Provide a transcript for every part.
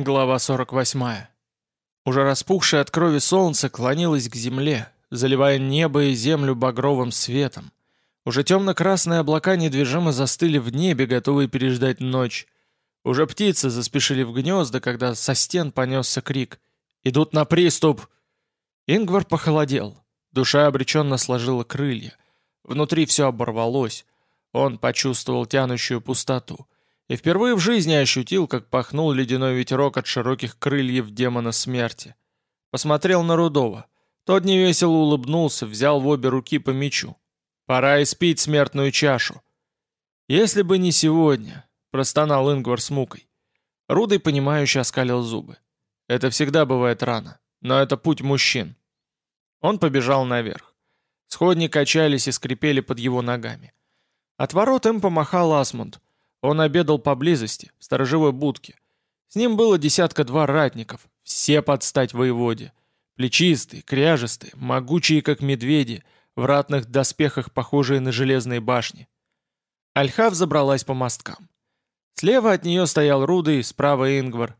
Глава 48. Уже распухшее от крови солнце клонилось к земле, заливая небо и землю багровым светом. Уже темно-красные облака недвижимо застыли в небе, готовые переждать ночь. Уже птицы заспешили в гнезда, когда со стен понесся крик. «Идут на приступ!» Ингвар похолодел. Душа обреченно сложила крылья. Внутри все оборвалось. Он почувствовал тянущую пустоту и впервые в жизни ощутил, как пахнул ледяной ветерок от широких крыльев демона смерти. Посмотрел на Рудова. Тот невесело улыбнулся, взял в обе руки по мечу. «Пора испить смертную чашу». «Если бы не сегодня», — простонал Ингвар с мукой. Рудый, понимающе оскалил зубы. «Это всегда бывает рано, но это путь мужчин». Он побежал наверх. Сходни качались и скрипели под его ногами. От ворот им помахал Асмунд — он обедал поблизости, в сторожевой будке. С ним было десятка-два ратников, все под стать воеводе. Плечистые, кряжестые, могучие, как медведи, в ратных доспехах, похожие на железные башни. Альхав забралась по мосткам. Слева от нее стоял Рудый, справа Ингвар.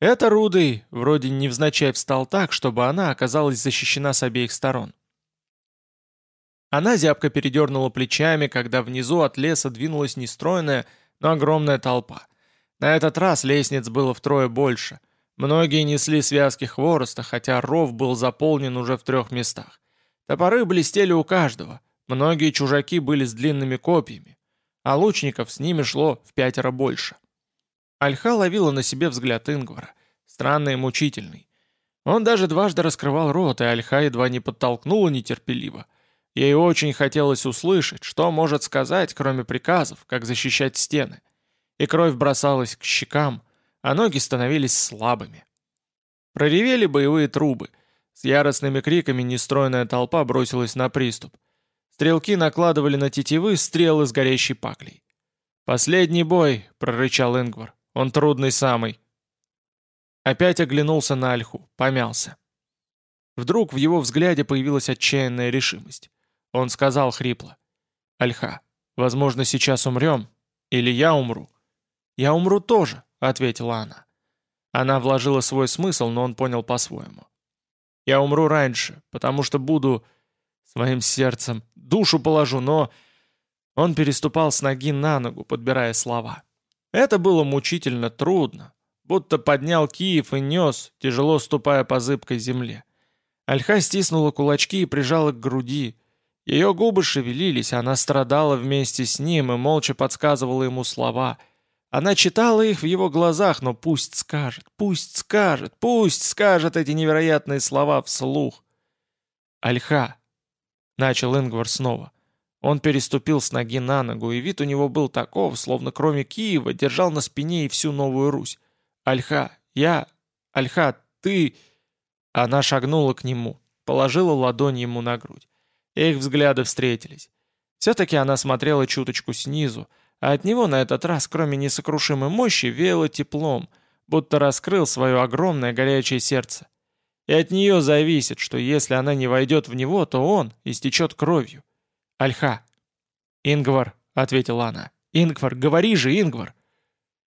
Это Рудый, вроде невзначай встал так, чтобы она оказалась защищена с обеих сторон. Она зябко передернула плечами, когда внизу от леса двинулась нестройная, но огромная толпа. На этот раз лестниц было втрое больше. Многие несли связки хвороста, хотя ров был заполнен уже в трех местах. Топоры блестели у каждого. Многие чужаки были с длинными копьями, а лучников с ними шло в пятеро больше. Альха ловила на себе взгляд Ингвара, странный и мучительный. Он даже дважды раскрывал рот, и Альха едва не подтолкнула нетерпеливо. Ей очень хотелось услышать, что может сказать, кроме приказов, как защищать стены. И кровь бросалась к щекам, а ноги становились слабыми. Проревели боевые трубы. С яростными криками нестроенная толпа бросилась на приступ. Стрелки накладывали на тетивы стрелы с горящей паклей. «Последний бой!» — прорычал Ингвар. «Он трудный самый!» Опять оглянулся на Альху, помялся. Вдруг в его взгляде появилась отчаянная решимость. Он сказал хрипло. «Альха, возможно, сейчас умрем. Или я умру». «Я умру тоже», — ответила она. Она вложила свой смысл, но он понял по-своему. «Я умру раньше, потому что буду своим сердцем, душу положу, но...» Он переступал с ноги на ногу, подбирая слова. Это было мучительно трудно, будто поднял Киев и нес, тяжело ступая по зыбкой земле. Альха стиснула кулачки и прижала к груди, ее губы шевелились, она страдала вместе с ним и молча подсказывала ему слова. Она читала их в его глазах, но пусть скажет, пусть скажет, пусть скажет эти невероятные слова вслух. «Альха!» — начал Ингвар снова. Он переступил с ноги на ногу, и вид у него был таков, словно кроме Киева держал на спине и всю Новую Русь. «Альха! Я! Альха! Ты!» Она шагнула к нему, положила ладонь ему на грудь. Их взгляды встретились. Все-таки она смотрела чуточку снизу, а от него на этот раз, кроме несокрушимой мощи, веяло теплом, будто раскрыл свое огромное горячее сердце. И от нее зависит, что если она не войдет в него, то он истечет кровью. «Альха!» «Ингвар», — ответила она. «Ингвар, говори же, Ингвар!»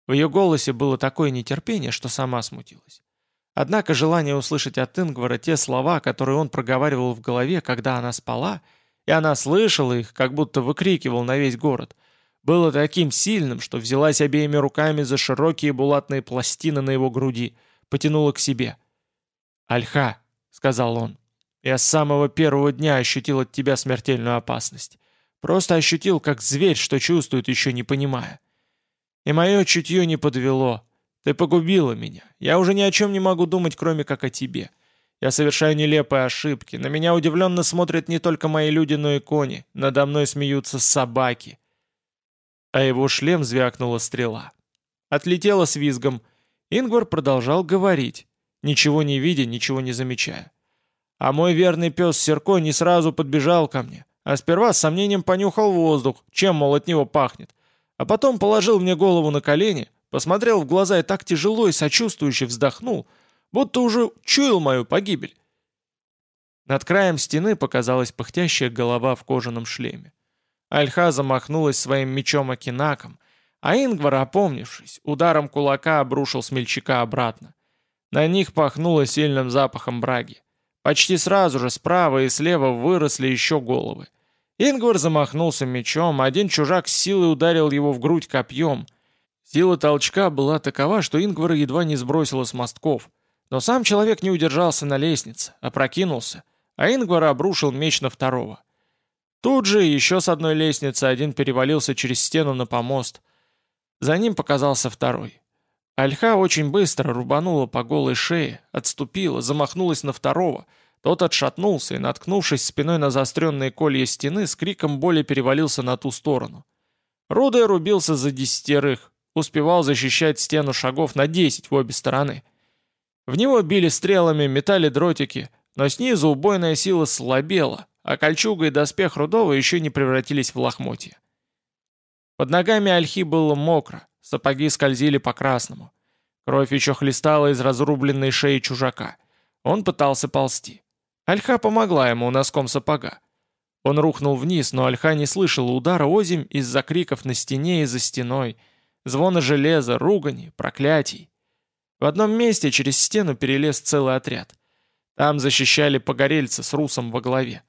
В ее голосе было такое нетерпение, что сама смутилась. Однако желание услышать от Ингвара те слова, которые он проговаривал в голове, когда она спала, и она слышала их, как будто выкрикивал на весь город, было таким сильным, что взялась обеими руками за широкие булатные пластины на его груди, потянула к себе. «Альха», — сказал он, — «я с самого первого дня ощутил от тебя смертельную опасность. Просто ощутил, как зверь, что чувствует, еще не понимая. И мое чутье не подвело». Ты погубила меня. Я уже ни о чем не могу думать, кроме как о тебе. Я совершаю нелепые ошибки. На меня удивленно смотрят не только мои люди, но и кони. Надо мной смеются собаки. А его шлем звякнула стрела. Отлетела с визгом. Ингвар продолжал говорить, ничего не видя, ничего не замечая. А мой верный пес Серко не сразу подбежал ко мне, а сперва с сомнением понюхал воздух, чем, мол, от него пахнет. А потом положил мне голову на колени, Посмотрел в глаза и так тяжело и сочувствующе вздохнул, будто уже чуял мою погибель. Над краем стены показалась пыхтящая голова в кожаном шлеме. Альха замахнулась своим мечом Акинаком, А Ингвар, опомнившись, ударом кулака обрушил смельчака обратно. На них пахнуло сильным запахом браги. Почти сразу же справа и слева выросли еще головы. Ингвар замахнулся мечом, один чужак с силой ударил его в грудь копьем. Сила толчка была такова, что Ингвара едва не сбросила с мостков. Но сам человек не удержался на лестнице, опрокинулся, а Ингвар обрушил меч на второго. Тут же еще с одной лестницы один перевалился через стену на помост. За ним показался второй. Альха очень быстро рубанула по голой шее, отступила, замахнулась на второго. Тот отшатнулся и, наткнувшись спиной на заостренные колья стены, с криком боли перевалился на ту сторону. Рудой рубился за десятерых, успевал защищать стену шагов на десять в обе стороны. В него били стрелами, метали дротики, но снизу убойная сила слабела, а кольчуга и доспех Рудова еще не превратились в лохмотья. Под ногами Альхи было мокро, Сапоги скользили по красному. Кровь еще хлестала из разрубленной шеи чужака. Он пытался ползти. Альха помогла ему носком сапога. Он рухнул вниз, но Альха не слышала удара озимь из-за криков на стене и за стеной, звона железа, ругани, проклятий. В одном месте через стену перелез целый отряд. Там защищали погорельцы с русом во главе.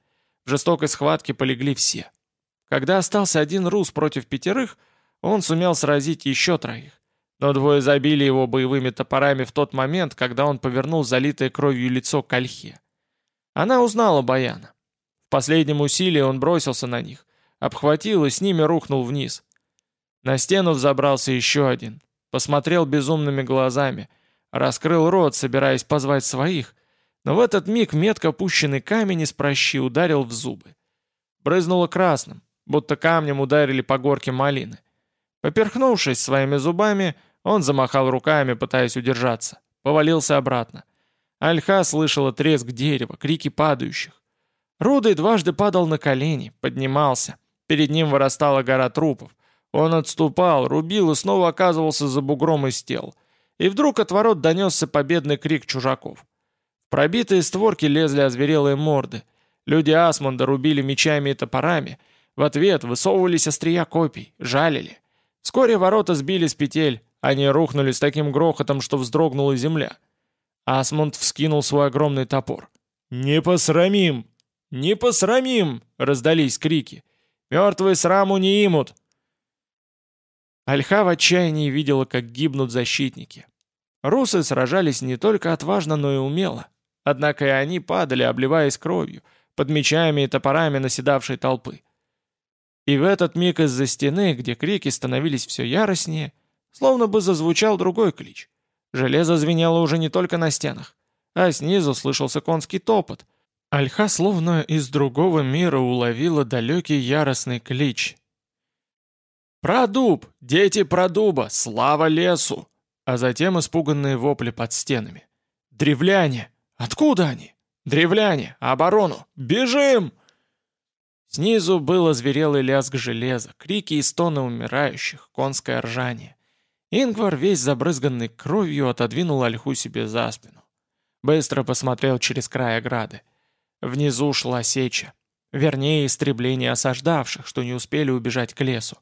В жестокой схватке полегли все. Когда остался один рус против пятерых, он сумел сразить еще троих, но двое забили его боевыми топорами в тот момент, когда он повернул залитое кровью лицо к ольхе. Она узнала Баяна. В последнем усилии он бросился на них, обхватил и с ними рухнул вниз. На стену взобрался еще один, посмотрел безумными глазами, раскрыл рот, собираясь позвать своих, но в этот миг метко пущенный камень из прощи ударил в зубы. Брызнуло красным, будто камнем ударили по горке малины. Поперхнувшись своими зубами, он замахал руками, пытаясь удержаться. Повалился обратно. Альха слышала треск дерева, крики падающих. Рудый дважды падал на колени, поднимался. Перед ним вырастала гора трупов. Он отступал, рубил и снова оказывался за бугром из тел. И вдруг от ворот донесся победный крик чужаков. В пробитые створки лезли озверелые морды. Люди Асмунда рубили мечами и топорами. В ответ высовывались острия копий, жалили. Вскоре ворота сбили с петель, они рухнули с таким грохотом, что вздрогнула земля. Асмунд вскинул свой огромный топор. «Не посрамим! Не посрамим!» — раздались крики. «Мертвые сраму не имут!» Альха в отчаянии видела, как гибнут защитники. Русы сражались не только отважно, но и умело. Однако и они падали, обливаясь кровью, под мечами и топорами наседавшей толпы. И в этот миг из-за стены, где крики становились все яростнее, словно бы зазвучал другой клич. Железо звенело уже не только на стенах, а снизу слышался конский топот. Альха словно из другого мира уловила далекий яростный клич. «Продуб! Дети продуба! Слава лесу!» А затем испуганные вопли под стенами. «Древляне! Откуда они? Древляне! Оборону! Бежим!» Снизу было зверелый лязг железа, крики и стоны умирающих, конское ржание. Ингвар, весь забрызганный кровью, отодвинул ольху себе за спину. Быстро посмотрел через край ограды. Внизу шла сеча. Вернее, истребление осаждавших, что не успели убежать к лесу.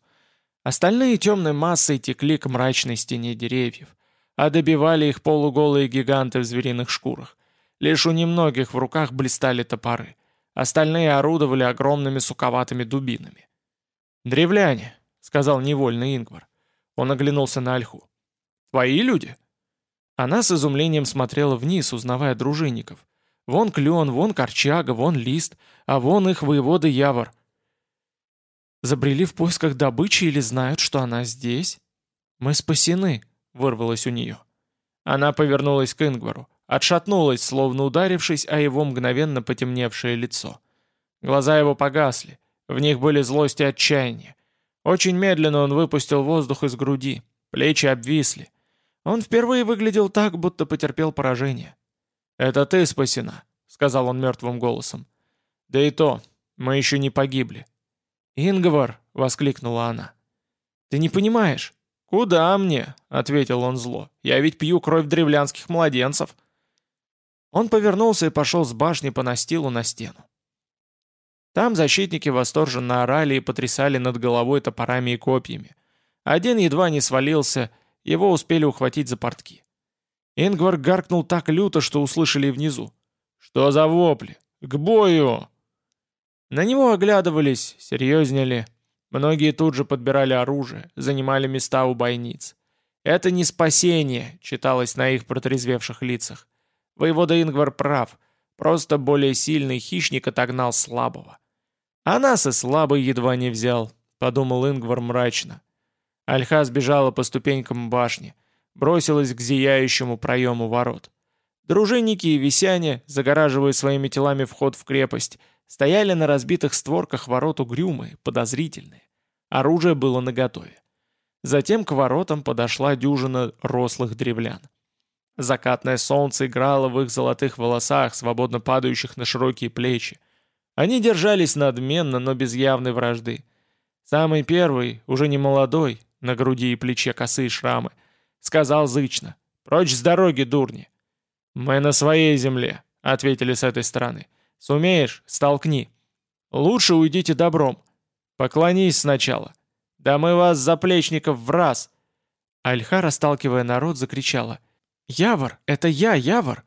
Остальные темной массой текли к мрачной стене деревьев, а добивали их полуголые гиганты в звериных шкурах. Лишь у немногих в руках блистали топоры — Остальные орудовали огромными суковатыми дубинами. «Древляне», — сказал невольно Ингвар. Он оглянулся на Альху. «Твои люди?» Она с изумлением смотрела вниз, узнавая дружинников. Вон клен, вон корчага, вон лист, а вон их воевода Явор. Забрели в поисках добычи или знают, что она здесь? Мы спасены, вырвалось у нее. Она повернулась к Ингвару. Отшатнулась, словно ударившись о его мгновенно потемневшее лицо. Глаза его погасли, в них были злость и отчаяние. Очень медленно он выпустил воздух из груди, плечи обвисли. Он впервые выглядел так, будто потерпел поражение. «Это ты спасена», — сказал он мертвым голосом. «Да и то, мы еще не погибли». «Ингвар!» — воскликнула она. «Ты не понимаешь?» «Куда мне?» — ответил он зло. «Я ведь пью кровь древлянских младенцев». Он повернулся и пошел с башни по настилу на стену. Там защитники восторженно орали и потрясали над головой топорами и копьями. Один едва не свалился, его успели ухватить за портки. Ингвар гаркнул так люто, что услышали внизу. «Что за вопли? К бою!» На него оглядывались, серьезнели. Многие тут же подбирали оружие, занимали места у бойниц. «Это не спасение», — читалось на их протрезвевших лицах. Воевода Ингвар прав, просто более сильный хищник отогнал слабого. «А нас и слабый едва не взял», — подумал Ингвар мрачно. Альха сбежала по ступенькам башни, бросилась к зияющему проему ворот. Дружинники и висяне, загораживая своими телами вход в крепость, стояли на разбитых створках ворот угрюмые, подозрительные. Оружие было наготове. Затем к воротам подошла дюжина рослых древлян. Закатное солнце играло в их золотых волосах, свободно падающих на широкие плечи. Они держались надменно, но без явной вражды. Самый первый, уже не молодой, на груди и плече косые шрамы, сказал зычно «Прочь с дороги, дурни!» «Мы на своей земле», — ответили с этой стороны. «Сумеешь? Столкни. Лучше уйдите добром. Поклонись сначала. Да мы вас, заплечников, в раз!» Альха, расталкивая народ, закричала. «Явор! Это я, Явор!»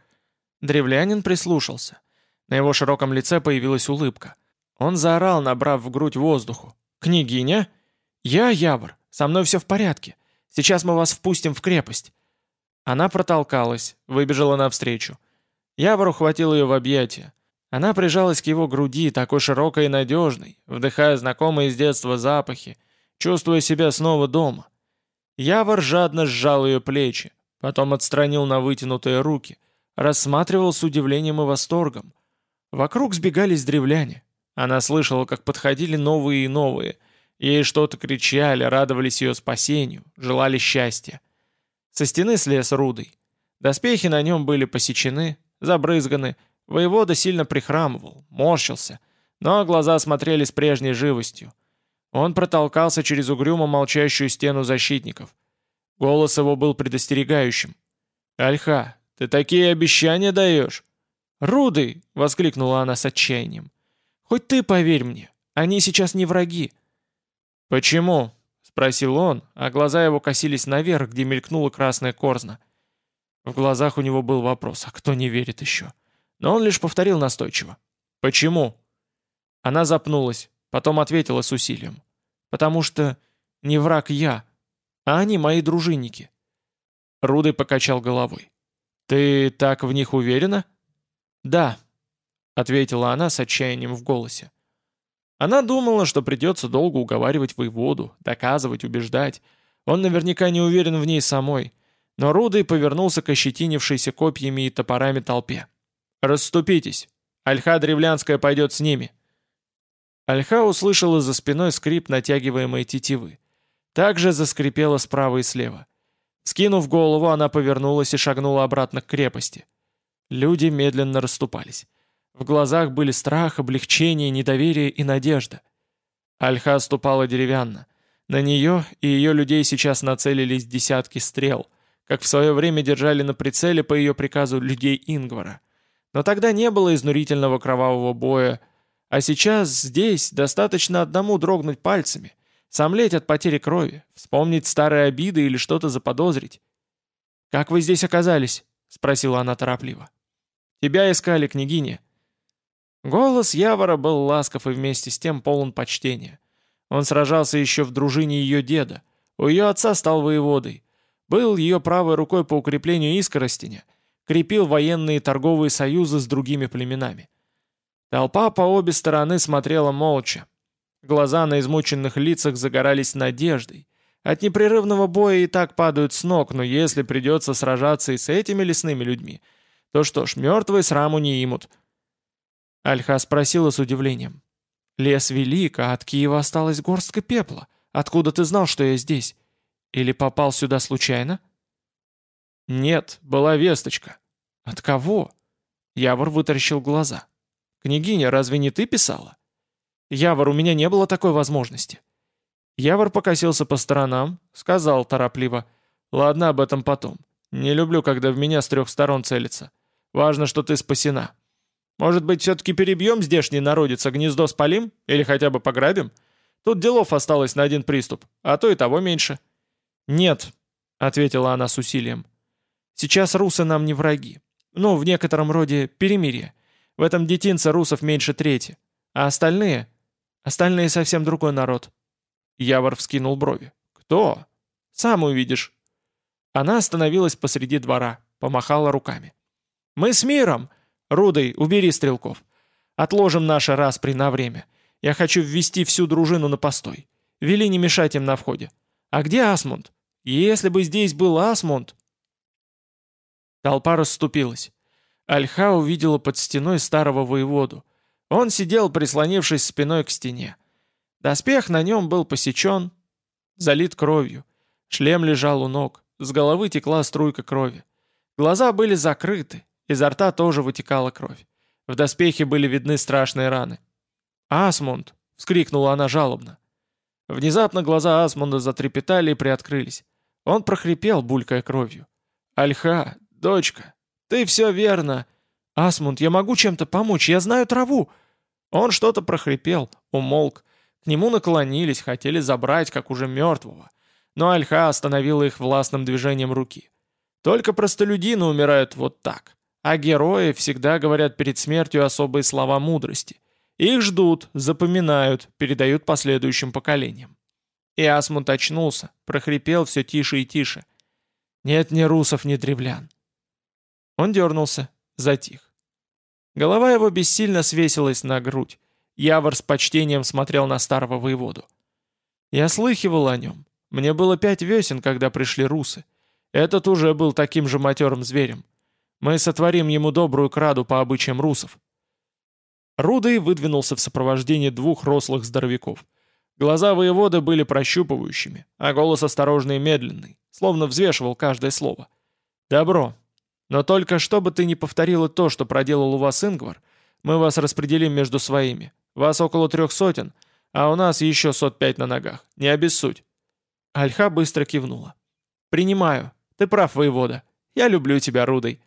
Древлянин прислушался. На его широком лице появилась улыбка. Он заорал, набрав в грудь воздуху. «Княгиня? Я Явор. Со мной все в порядке. Сейчас мы вас впустим в крепость». Она протолкалась, выбежала навстречу. Явор ухватил ее в объятия. Она прижалась к его груди, такой широкой и надежной, вдыхая знакомые с детства запахи, чувствуя себя снова дома. Явор жадно сжал ее плечи, потом отстранил на вытянутые руки, рассматривал с удивлением и восторгом. Вокруг сбегались древляне. Она слышала, как подходили новые и новые. Ей что-то кричали, радовались ее спасению, желали счастья. Со стены слез Рудой. Доспехи на нем были посечены, забрызганы, Воевода сильно прихрамывал, морщился, но глаза смотрели с прежней живостью. Он протолкался через угрюмо молчащую стену защитников. Голос его был предостерегающим. «Альха, ты такие обещания даешь?» «Рудый!» — воскликнула она с отчаянием. «Хоть ты поверь мне, они сейчас не враги». «Почему?» — спросил он, а глаза его косились наверх, где мелькнула красная корзна. В глазах у него был вопрос, а кто не верит еще? Но он лишь повторил настойчиво. «Почему?» Она запнулась, потом ответила с усилием. «Потому что не враг я, а они мои дружинники». Рудый покачал головой. «Ты так в них уверена?» «Да», — ответила она с отчаянием в голосе. Она думала, что придется долго уговаривать воеводу, доказывать, убеждать. Он наверняка не уверен в ней самой. Но Рудый повернулся к ощетинившейся копьями и топорами толпе. «Расступитесь! Альха Древлянская пойдет с ними!» Альха услышала за спиной скрип натягиваемой тетивы. Также заскрипела справа и слева. Скинув голову, она повернулась и шагнула обратно к крепости. Люди медленно расступались. В глазах были страх, облегчение, недоверие и надежда. Альха ступала деревянно. На нее и ее людей сейчас нацелились десятки стрел, как в свое время держали на прицеле по ее приказу людей Ингвара. Но тогда не было изнурительного кровавого боя, а сейчас здесь достаточно одному дрогнуть пальцами, сомлеть от потери крови, вспомнить старые обиды или что-то заподозрить. «Как вы здесь оказались?» — спросила она торопливо. «Тебя искали, княгиня». Голос Явора был ласков и вместе с тем полон почтения. Он сражался еще в дружине ее деда. У ее отца стал воеводой. Был ее правой рукой по укреплению Искоростеня — крепил военные торговые союзы с другими племенами. Толпа по обе стороны смотрела молча. Глаза на измученных лицах загорались надеждой. От непрерывного боя и так падают с ног, но если придется сражаться и с этими лесными людьми, то что ж, мертвые сраму не имут. Альха спросила с удивлением. «Лес велик, а от Киева осталась горстка пепла. Откуда ты знал, что я здесь? Или попал сюда случайно?» «Нет, была весточка». «От кого?» Явор вытаращил глаза. «Княгиня, разве не ты писала?» «Явор, у меня не было такой возможности». Явор покосился по сторонам, сказал торопливо. «Ладно, об этом потом. Не люблю, когда в меня с трех сторон целится. Важно, что ты спасена. Может быть, все-таки перебьем здешний народец, а гнездо спалим? Или хотя бы пограбим? Тут делов осталось на один приступ, а то и того меньше». «Нет», — ответила она с усилием. «Сейчас русы нам не враги. Ну, в некотором роде перемирие. В этом детинце русов меньше трети. А остальные? Остальные совсем другой народ». Явор вскинул брови. «Кто?» «Сам увидишь». Она остановилась посреди двора, помахала руками. «Мы с миром! Рудой, убери стрелков. Отложим наши распри на время. Я хочу ввести всю дружину на постой. Вели не мешать им на входе. А где Асмунд? Если бы здесь был Асмунд...» Толпа расступилась. Альха увидела под стеной старого воеводу. Он сидел, прислонившись спиной к стене. Доспех на нем был посечен, залит кровью. Шлем лежал у ног, с головы текла струйка крови. Глаза были закрыты, изо рта тоже вытекала кровь. В доспехе были видны страшные раны. «Асмунд!» — вскрикнула она жалобно. Внезапно глаза Асмунда затрепетали и приоткрылись. Он прохрипел, булькая кровью. «Альха, дочка, ты все верно. Асмунд, я могу чем-то помочь, я знаю траву». Он что-то прохрипел, умолк. К нему наклонились, хотели забрать, как уже мертвого. Но Альха остановила их властным движением руки. Только простолюдины умирают вот так. А герои всегда говорят перед смертью особые слова мудрости. Их ждут, запоминают, передают последующим поколениям. И Асмунд очнулся, прохрипел все тише и тише. «Нет ни русов, ни древлян». Он дернулся, затих. Голова его бессильно свесилась на грудь. Явор с почтением смотрел на старого воеводу. «Я слыхивал о нем. Мне было пять весен, когда пришли русы. Этот уже был таким же матерым зверем. Мы сотворим ему добрую краду по обычаям русов». Рудый выдвинулся в сопровождении двух рослых здоровяков. Глаза воевода были прощупывающими, а голос осторожный и медленный, словно взвешивал каждое слово. «Добро. Но только чтобы ты не повторила то, что проделал у вас Ингвар, мы вас распределим между своими. Вас около трех сотен, а у нас еще сот пять на ногах. Не обессудь». Альха быстро кивнула. «Принимаю. Ты прав, воевода. Я люблю тебя, Рудой.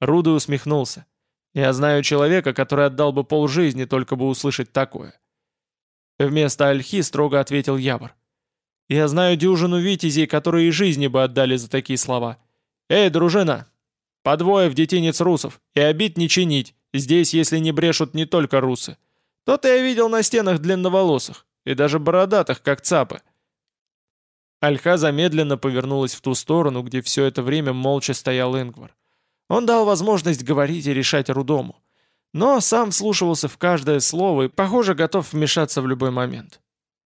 Руда усмехнулся. «Я знаю человека, который отдал бы полжизни, только бы услышать такое». Вместо Альхи строго ответил Явор. «Я знаю дюжину витязей, которые и жизни бы отдали за такие слова. Эй, дружина! По двое в детинец русов, и обид не чинить. Здесь, если не брешут не только русы. То-то я видел на стенах длинноволосых, и даже бородатых, как цапы». Альха замедленно повернулась в ту сторону, где все это время молча стоял Ингвар. Он дал возможность говорить и решать Рудому. Но сам вслушивался в каждое слово и, похоже, готов вмешаться в любой момент.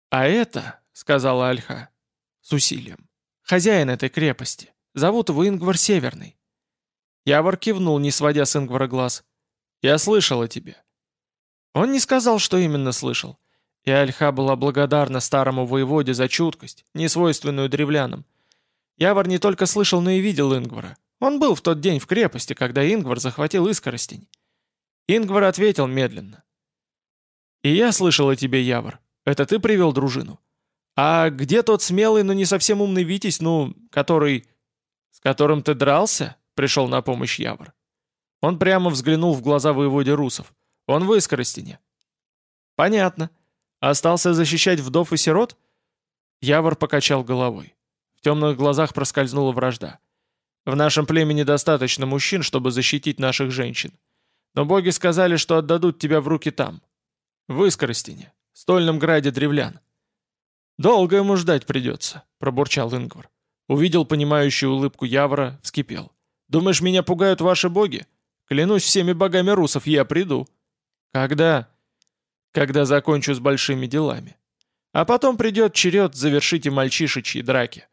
«А это, — сказала Альха, — с усилием, хозяин этой крепости. Зовут его Ингвар Северный». Явор кивнул, не сводя с Ингвара глаз. «Я слышал о тебе». Он не сказал, что именно слышал. И Альха была благодарна старому воеводе за чуткость, несвойственную древлянам. Явор не только слышал, но и видел Ингвара. Он был в тот день в крепости, когда Ингвар захватил Искоростень. Ингвар ответил медленно. «И я слышал о тебе, Явор. Это ты привел дружину? А где тот смелый, но не совсем умный Витязь, ну, который... С которым ты дрался?» Пришел на помощь Явор. Он прямо взглянул в глаза воеводе русов. Он в Искоростине. «Понятно. Остался защищать вдов и сирот?» Явор покачал головой. В темных глазах проскользнула вражда. В нашем племени достаточно мужчин, чтобы защитить наших женщин. Но боги сказали, что отдадут тебя в руки там. В Искоростине, стольном граде древлян. «Долго ему ждать придется», — пробурчал Ингвар. Увидел понимающую улыбку Явра, вскипел. «Думаешь, меня пугают ваши боги? Клянусь всеми богами русов, я приду». «Когда?» «Когда закончу с большими делами. А потом придет черед завершить и мальчишечьи драки».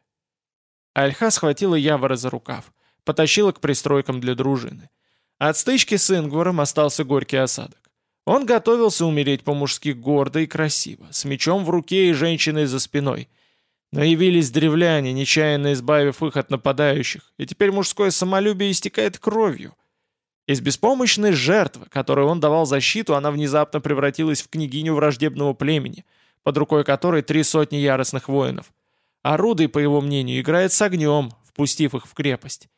Альха схватила Явора за рукав, потащила к пристройкам для дружины. От стычки с Ингваром остался горький осадок. Он готовился умереть по-мужски гордо и красиво, с мечом в руке и женщиной за спиной. Но явились древляне, нечаянно избавив их от нападающих, и теперь мужское самолюбие истекает кровью. Из беспомощной жертвы, которой он давал защиту, она внезапно превратилась в княгиню враждебного племени, под рукой которой три сотни яростных воинов. А Рудый, по его мнению, играет с огнем, впустив их в крепость.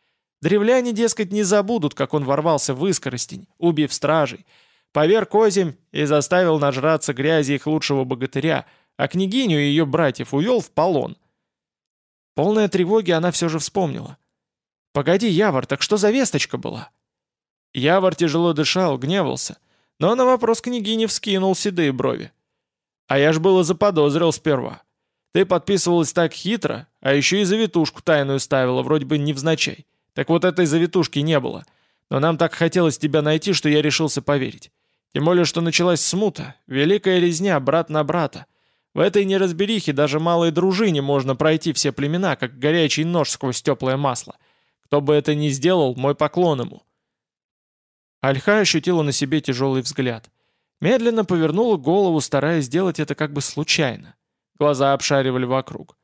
Древляне, дескать, не забудут, как он ворвался в Искоростень, убив стражей, поверг озимь и заставил нажраться грязи их лучшего богатыря, а княгиню и ее братьев увел в полон. Полная тревоги она все же вспомнила. «Погоди, Явор, так что за весточка была?» Явор тяжело дышал, гневался, но на вопрос княгини вскинул седые брови. «А я ж было заподозрил сперва. Ты подписывалась так хитро, а еще и завитушку тайную ставила, вроде бы невзначай. Так вот этой завитушки не было. Но нам так хотелось тебя найти, что я решился поверить. Тем более, что началась смута, великая резня, брат на брата. В этой неразберихе даже малой дружине можно пройти все племена, как горячий нож сквозь теплое масло. Кто бы это ни сделал, мой поклон ему. Альха ощутила на себе тяжелый взгляд. Медленно повернула голову, стараясь сделать это как бы случайно. Глаза обшаривали вокруг.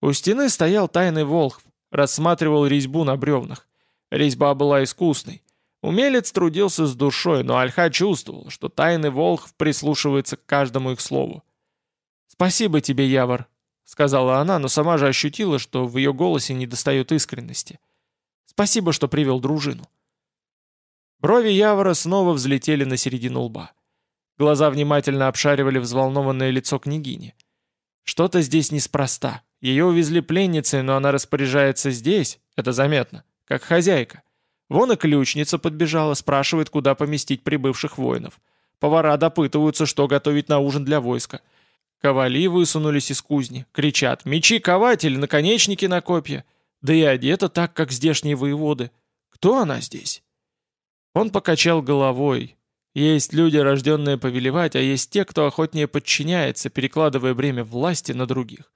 У стены стоял тайный волхв, рассматривал резьбу на бревнах. Резьба была искусной. Умелец трудился с душой, но Альха чувствовал, что тайный волхв прислушивается к каждому их слову. «Спасибо тебе, Явор», — сказала она, но сама же ощутила, что в ее голосе недостает искренности. «Спасибо, что привел дружину». Брови Явора снова взлетели на середину лба. Глаза внимательно обшаривали взволнованное лицо княгини. Что-то здесь неспроста. Ее увезли пленницей, но она распоряжается здесь, это заметно, как хозяйка. Вон и ключница подбежала, спрашивает, куда поместить прибывших воинов. Повара допытываются, что готовить на ужин для войска. Ковали высунулись из кузни, кричат «Мечи ковать или наконечники на копья!» Да и одета так, как здешние воеводы. Кто она здесь? Он покачал головой, есть люди, рожденные повелевать, а есть те, кто охотнее подчиняется, перекладывая бремя власти на других.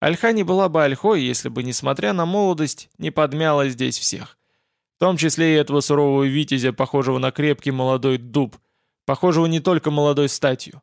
Альха не была бы Альхой, если бы, несмотря на молодость, не подмяла здесь всех. В том числе и этого сурового витязя, похожего на крепкий молодой дуб, похожего не только молодой статью,